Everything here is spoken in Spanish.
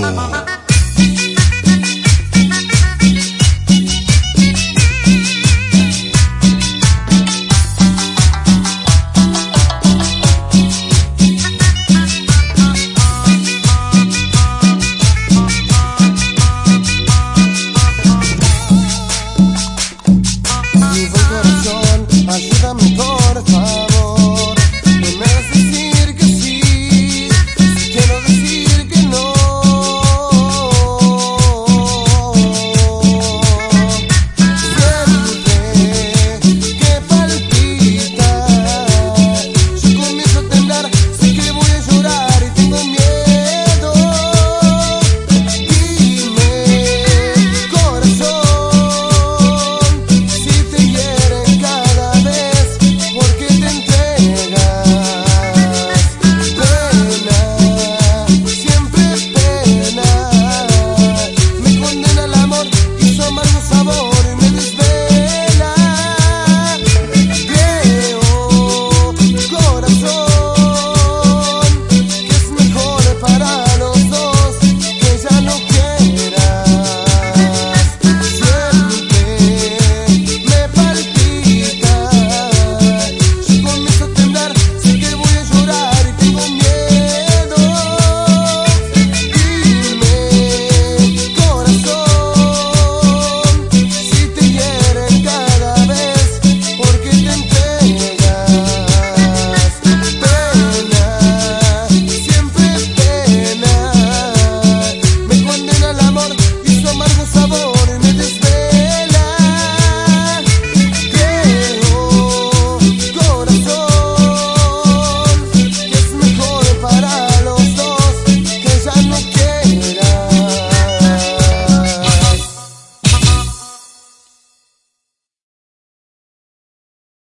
Bueno.